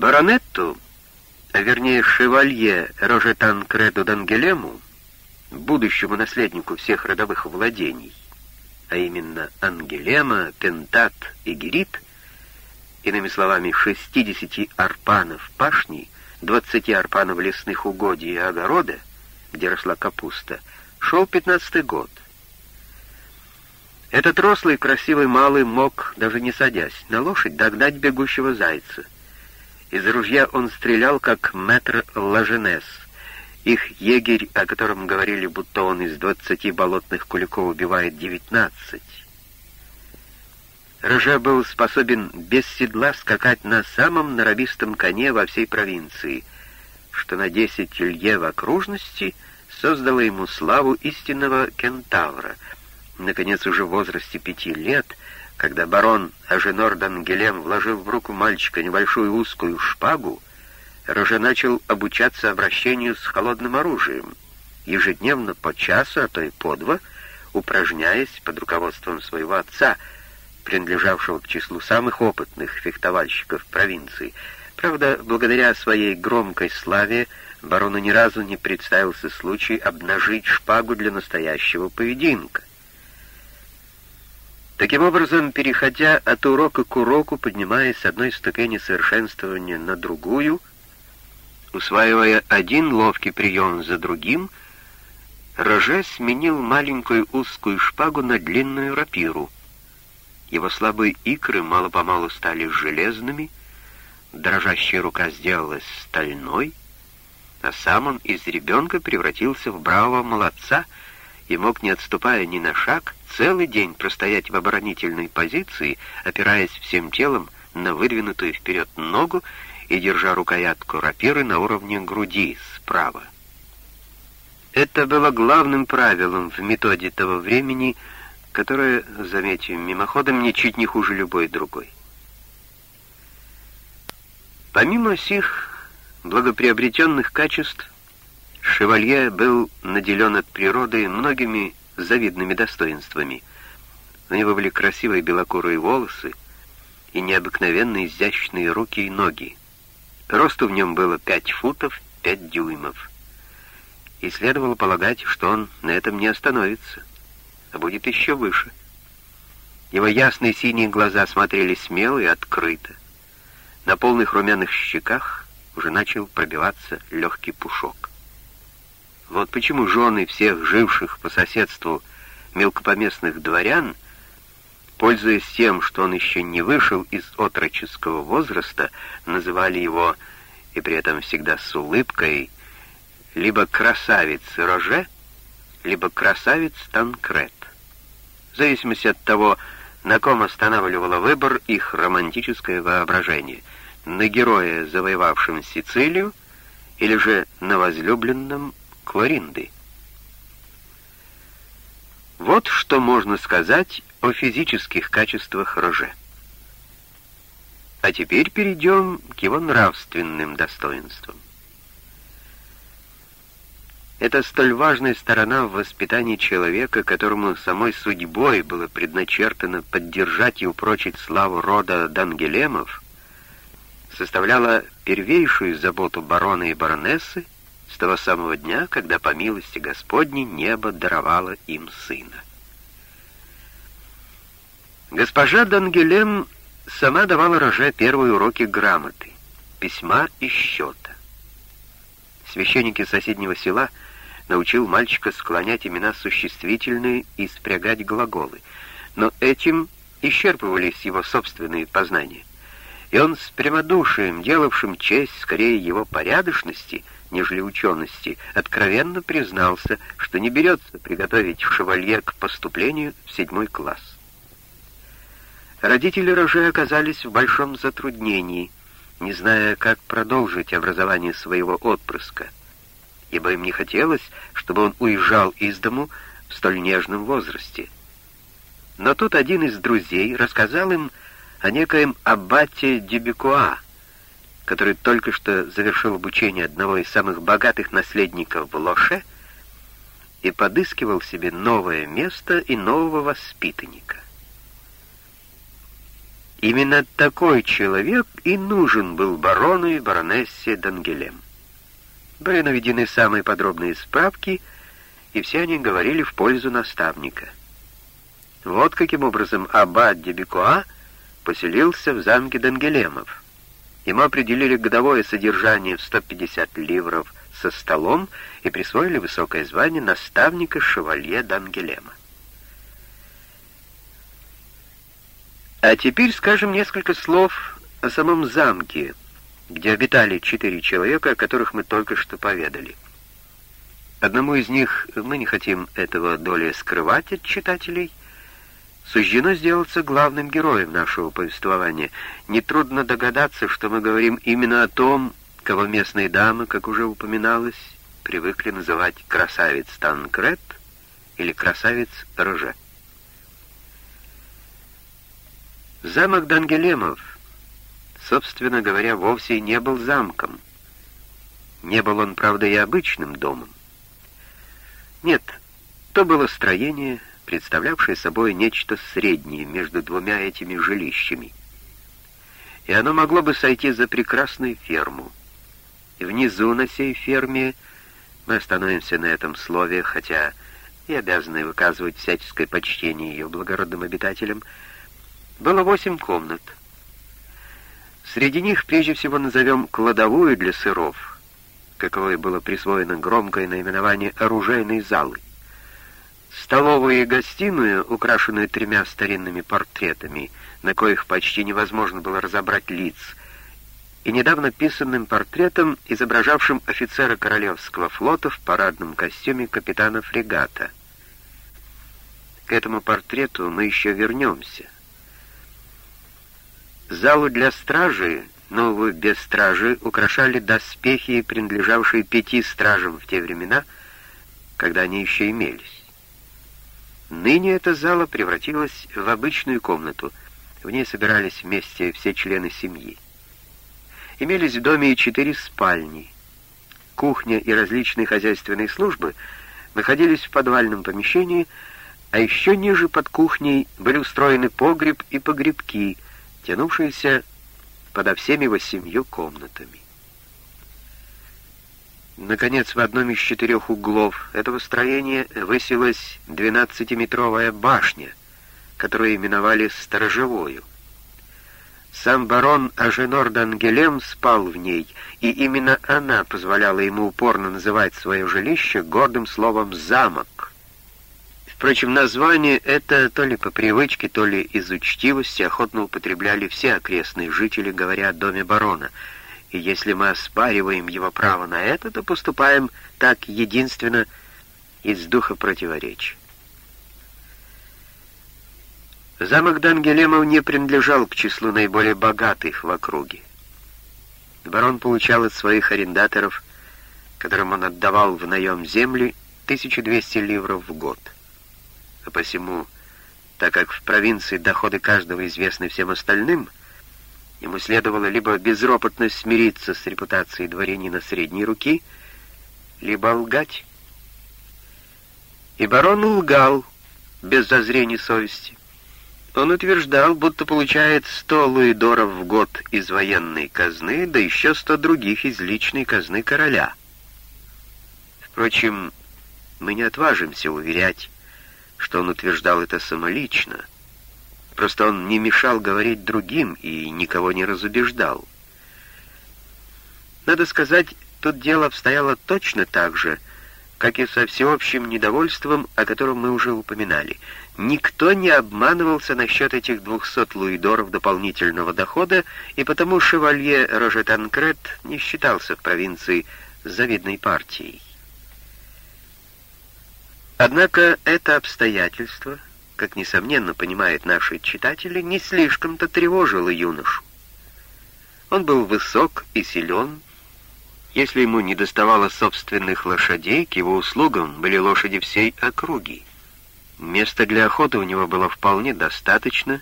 Баронетту, а вернее шевалье Рожетан Креду Дангелему, будущему наследнику всех родовых владений, а именно Ангелема, Пентат и Герит, иными словами, 60 арпанов пашни, 20 арпанов лесных угодий и огорода, где росла капуста, шел пятнадцатый год. Этот рослый, красивый малый мог, даже не садясь, на лошадь догнать бегущего зайца. Из ружья он стрелял, как мэтр Лаженес. Их егерь, о котором говорили, будто он из двадцати болотных куликов убивает девятнадцать. Роже был способен без седла скакать на самом норовистом коне во всей провинции, что на десять лье в окружности создало ему славу истинного кентавра. Наконец, уже в возрасте пяти лет, когда барон Аженор Дангелем вложил в руку мальчика небольшую узкую шпагу, Роже начал обучаться обращению с холодным оружием, ежедневно по часу, а то и по два, упражняясь под руководством своего отца — принадлежавшего к числу самых опытных фехтовальщиков провинции. Правда, благодаря своей громкой славе барону ни разу не представился случай обнажить шпагу для настоящего поединка. Таким образом, переходя от урока к уроку, поднимаясь с одной ступени совершенствования на другую, усваивая один ловкий прием за другим, Роже сменил маленькую узкую шпагу на длинную рапиру — его слабые икры мало-помалу стали железными, дрожащая рука сделалась стальной, а сам он из ребенка превратился в бравого молодца и мог, не отступая ни на шаг, целый день простоять в оборонительной позиции, опираясь всем телом на выдвинутую вперед ногу и держа рукоятку рапиры на уровне груди справа. Это было главным правилом в методе того времени — которая, заметим, мимоходом ничуть не хуже любой другой. Помимо сих благоприобретенных качеств, Шевалье был наделен от природы многими завидными достоинствами. У него были красивые белокурые волосы и необыкновенно изящные руки и ноги. Росту в нем было пять футов пять дюймов. И следовало полагать, что он на этом не остановится а будет еще выше. Его ясные синие глаза смотрели смело и открыто. На полных румяных щеках уже начал пробиваться легкий пушок. Вот почему жены всех живших по соседству мелкопоместных дворян, пользуясь тем, что он еще не вышел из отроческого возраста, называли его, и при этом всегда с улыбкой, либо красавец Роже, либо красавец Танкрет в зависимости от того, на ком останавливало выбор их романтическое воображение, на герое, завоевавшем Сицилию, или же на возлюбленном Клоринды. Вот что можно сказать о физических качествах Роже. А теперь перейдем к его нравственным достоинствам. Это столь важная сторона в воспитании человека, которому самой судьбой было предначертано поддержать и упрочить славу рода Дангелемов, составляла первейшую заботу барона и баронессы с того самого дня, когда по милости Господней небо даровало им сына. Госпожа Дангелем сама давала Роже первые уроки грамоты, письма и счета. Священники соседнего села — научил мальчика склонять имена существительные и спрягать глаголы, но этим исчерпывались его собственные познания. И он с прямодушием, делавшим честь скорее его порядочности, нежели учености, откровенно признался, что не берется приготовить шевалье к поступлению в седьмой класс. Родители Роже оказались в большом затруднении, не зная, как продолжить образование своего отпрыска — ибо им не хотелось, чтобы он уезжал из дому в столь нежном возрасте. Но тут один из друзей рассказал им о некоем аббате Дебюкуа, который только что завершил обучение одного из самых богатых наследников в Лоше и подыскивал себе новое место и нового воспитанника. Именно такой человек и нужен был барону и баронессе Дангелем. Были наведены самые подробные справки, и все они говорили в пользу наставника. Вот каким образом аббат Дебикуа поселился в замке Дангелемов. Ему определили годовое содержание в 150 ливров со столом и присвоили высокое звание наставника шевалье Дангелема. А теперь скажем несколько слов о самом замке, где обитали четыре человека, о которых мы только что поведали. Одному из них, мы не хотим этого доли скрывать от читателей, суждено сделаться главным героем нашего повествования. Нетрудно догадаться, что мы говорим именно о том, кого местные дамы, как уже упоминалось, привыкли называть красавец Танкрет или красавец Роже. Замок Дангелемов, собственно говоря, вовсе не был замком. Не был он, правда, и обычным домом. Нет, то было строение, представлявшее собой нечто среднее между двумя этими жилищами. И оно могло бы сойти за прекрасную ферму. И внизу на сей ферме, мы остановимся на этом слове, хотя и обязаны выказывать всяческое почтение ее благородным обитателям, было восемь комнат. Среди них прежде всего назовем кладовую для сыров, каковой было присвоено громкое наименование оружейной залы, столовую и гостиную, украшенную тремя старинными портретами, на коих почти невозможно было разобрать лиц, и недавно писанным портретом, изображавшим офицера Королевского флота в парадном костюме капитана фрегата. К этому портрету мы еще вернемся — Залу для стражи, новую без стражи, украшали доспехи, принадлежавшие пяти стражам в те времена, когда они еще имелись. Ныне эта зала превратилась в обычную комнату. В ней собирались вместе все члены семьи. Имелись в доме и четыре спальни. Кухня и различные хозяйственные службы находились в подвальном помещении, а еще ниже под кухней были устроены погреб и погребки — тянувшиеся подо всеми восемью комнатами. Наконец, в одном из четырех углов этого строения высилась двенадцатиметровая башня, которую именовали «сторожевою». Сам барон Аженор Дангелем спал в ней, и именно она позволяла ему упорно называть свое жилище гордым словом «замок», Впрочем, название это то ли по привычке, то ли из учтивости охотно употребляли все окрестные жители, говоря о доме барона. И если мы оспариваем его право на это, то поступаем так единственно из духа противоречия. Замок Дангелемов не принадлежал к числу наиболее богатых в округе. Барон получал от своих арендаторов, которым он отдавал в наем земли, 1200 ливров в год а посему, так как в провинции доходы каждого известны всем остальным, ему следовало либо безропотно смириться с репутацией дворянина средней руки, либо лгать. И барон лгал, без зазрений совести. Он утверждал, будто получает сто луидоров в год из военной казны, да еще сто других из личной казны короля. Впрочем, мы не отважимся уверять, что он утверждал это самолично. Просто он не мешал говорить другим и никого не разубеждал. Надо сказать, тут дело обстояло точно так же, как и со всеобщим недовольством, о котором мы уже упоминали. Никто не обманывался насчет этих 200 луидоров дополнительного дохода, и потому шевалье Рожетанкрет не считался в провинции завидной партией. Однако это обстоятельство, как несомненно понимают наши читатели, не слишком-то тревожило юношу. Он был высок и силен. Если ему не доставало собственных лошадей, к его услугам были лошади всей округи. Места для охоты у него было вполне достаточно,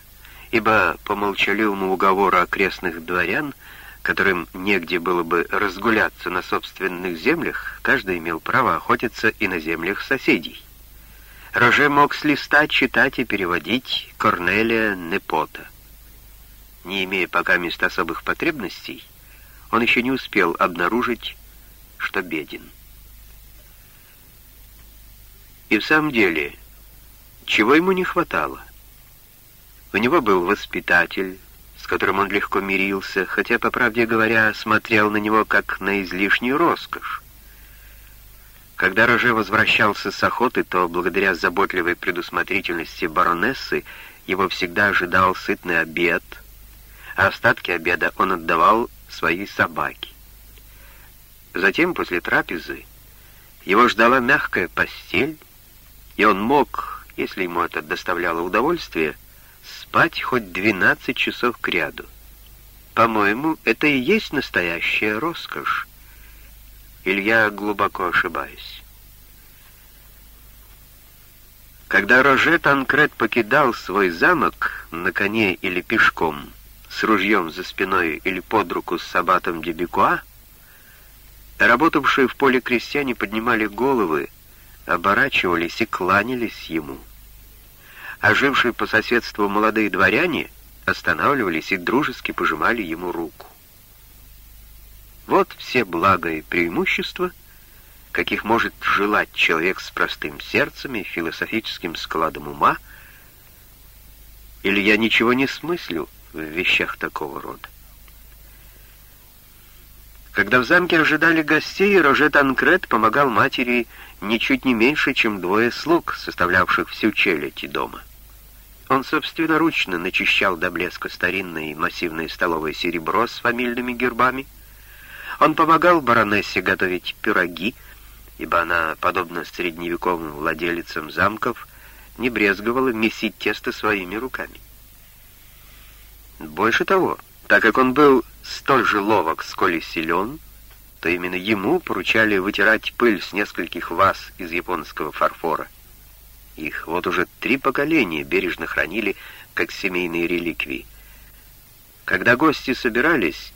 ибо по молчаливому уговору окрестных дворян, которым негде было бы разгуляться на собственных землях, каждый имел право охотиться и на землях соседей. Роже мог с листа читать и переводить Корнелия Непота. не имея пока мест особых потребностей, он еще не успел обнаружить, что беден. И в самом деле, чего ему не хватало? У него был воспитатель, с которым он легко мирился, хотя, по правде говоря, смотрел на него как на излишнюю роскошь. Когда Роже возвращался с охоты, то, благодаря заботливой предусмотрительности баронессы, его всегда ожидал сытный обед, а остатки обеда он отдавал своей собаке. Затем, после трапезы, его ждала мягкая постель, и он мог, если ему это доставляло удовольствие, спать хоть 12 часов кряду. По-моему, это и есть настоящая роскошь. Или я глубоко ошибаюсь? Когда Роже Танкрет покидал свой замок на коне или пешком, с ружьем за спиной или под руку с Сабатом Дебекуа, работавшие в поле крестьяне поднимали головы, оборачивались и кланялись ему. А жившие по соседству молодые дворяне останавливались и дружески пожимали ему руку. Вот все блага и преимущества, каких может желать человек с простым сердцем и философическим складом ума, или я ничего не смыслю в вещах такого рода. Когда в замке ожидали гостей, Роже Танкрет помогал матери ничуть не меньше, чем двое слуг, составлявших всю челядь дома. Он собственноручно начищал до блеска старинное и массивное столовое серебро с фамильными гербами, он помогал баронессе готовить пироги, ибо она, подобно средневековым владелицам замков, не брезговала месить тесто своими руками. Больше того, так как он был столь же ловок, сколь и силен, то именно ему поручали вытирать пыль с нескольких ваз из японского фарфора. Их вот уже три поколения бережно хранили, как семейные реликвии. Когда гости собирались,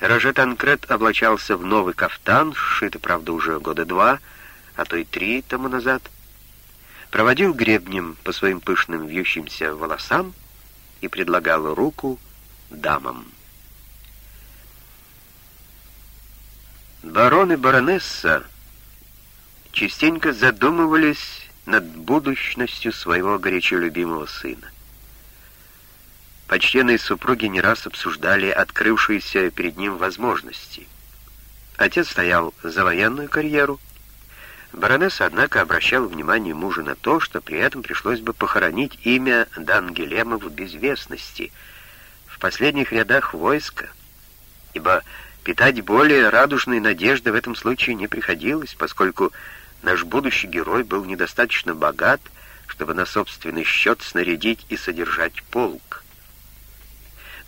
Роже Танкрет облачался в новый кафтан, сшитый, правда, уже года два, а то и три тому назад, проводил гребнем по своим пышным вьющимся волосам и предлагал руку дамам. Барон и баронесса частенько задумывались над будущностью своего горячо любимого сына. Почтенные супруги не раз обсуждали открывшиеся перед ним возможности. Отец стоял за военную карьеру. Баронесса, однако, обращала внимание мужа на то, что при этом пришлось бы похоронить имя Дангелема в безвестности, в последних рядах войска, ибо питать более радужной надежды в этом случае не приходилось, поскольку наш будущий герой был недостаточно богат, чтобы на собственный счет снарядить и содержать полк.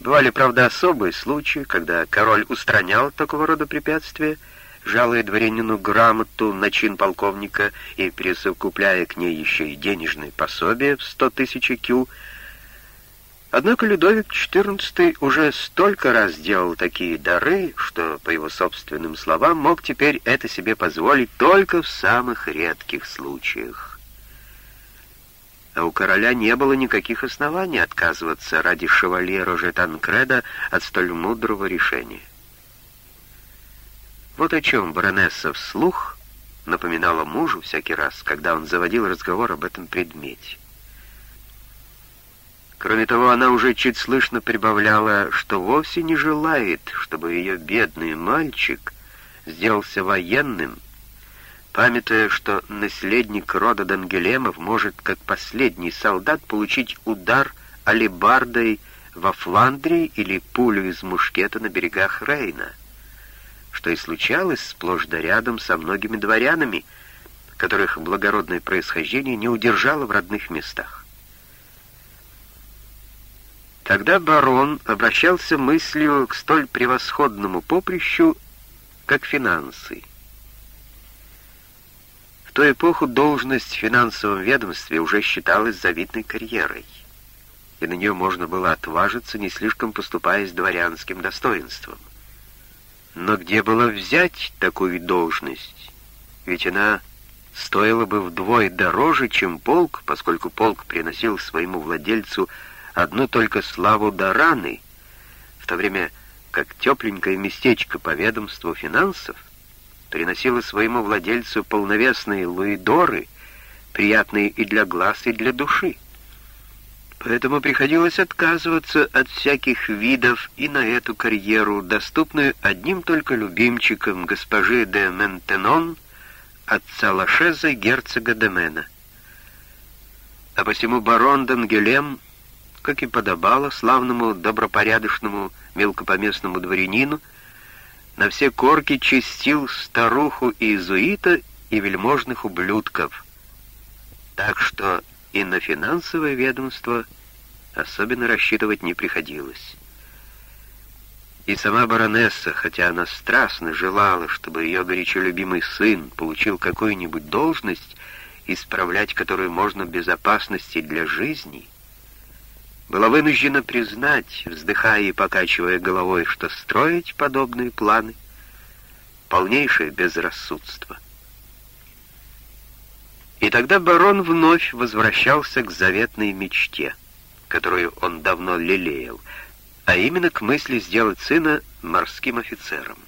Бывали, правда, особые случаи, когда король устранял такого рода препятствия, жалуя дворянину грамоту на чин полковника и присовокупляя к ней еще и денежные пособия в сто тысяч кю. Однако Людовик XIV уже столько раз делал такие дары, что, по его собственным словам, мог теперь это себе позволить только в самых редких случаях а у короля не было никаких оснований отказываться ради шевалье Роже Танкреда от столь мудрого решения. Вот о чем баронесса вслух напоминала мужу всякий раз, когда он заводил разговор об этом предмете. Кроме того, она уже чуть слышно прибавляла, что вовсе не желает, чтобы ее бедный мальчик сделался военным, памятуя, что наследник рода Дангелемов может, как последний солдат, получить удар алебардой во Фландрии или пулю из мушкета на берегах Рейна, что и случалось сплошь да рядом со многими дворянами, которых благородное происхождение не удержало в родных местах. Тогда барон обращался мыслью к столь превосходному поприщу, как финансы, ту эпоху должность в финансовом ведомстве уже считалась завидной карьерой, и на нее можно было отважиться, не слишком поступая с дворянским достоинством. Но где было взять такую должность? Ведь она стоила бы вдвое дороже, чем полк, поскольку полк приносил своему владельцу одну только славу до раны, то время как тепленькое местечко по ведомству финансов приносило своему владельцу полновесные луидоры, приятные и для глаз, и для души. Поэтому приходилось отказываться от всяких видов и на эту карьеру, доступную одним только любимчиком госпожи де Ментенон, отца Лашеза герцога де Мена. А посему барон Дангелем, как и подобало славному добропорядочному мелкопоместному дворянину, на все корки чистил старуху иезуита и вельможных ублюдков. Так что и на финансовое ведомство особенно рассчитывать не приходилось. И сама баронесса, хотя она страстно желала, чтобы ее горячо любимый сын получил какую-нибудь должность, исправлять которую можно в безопасности для жизни, была вынуждена признать, вздыхая и покачивая головой, что строить подобные планы — полнейшее безрассудство. И тогда барон вновь возвращался к заветной мечте, которую он давно лелеял, а именно к мысли сделать сына морским офицером.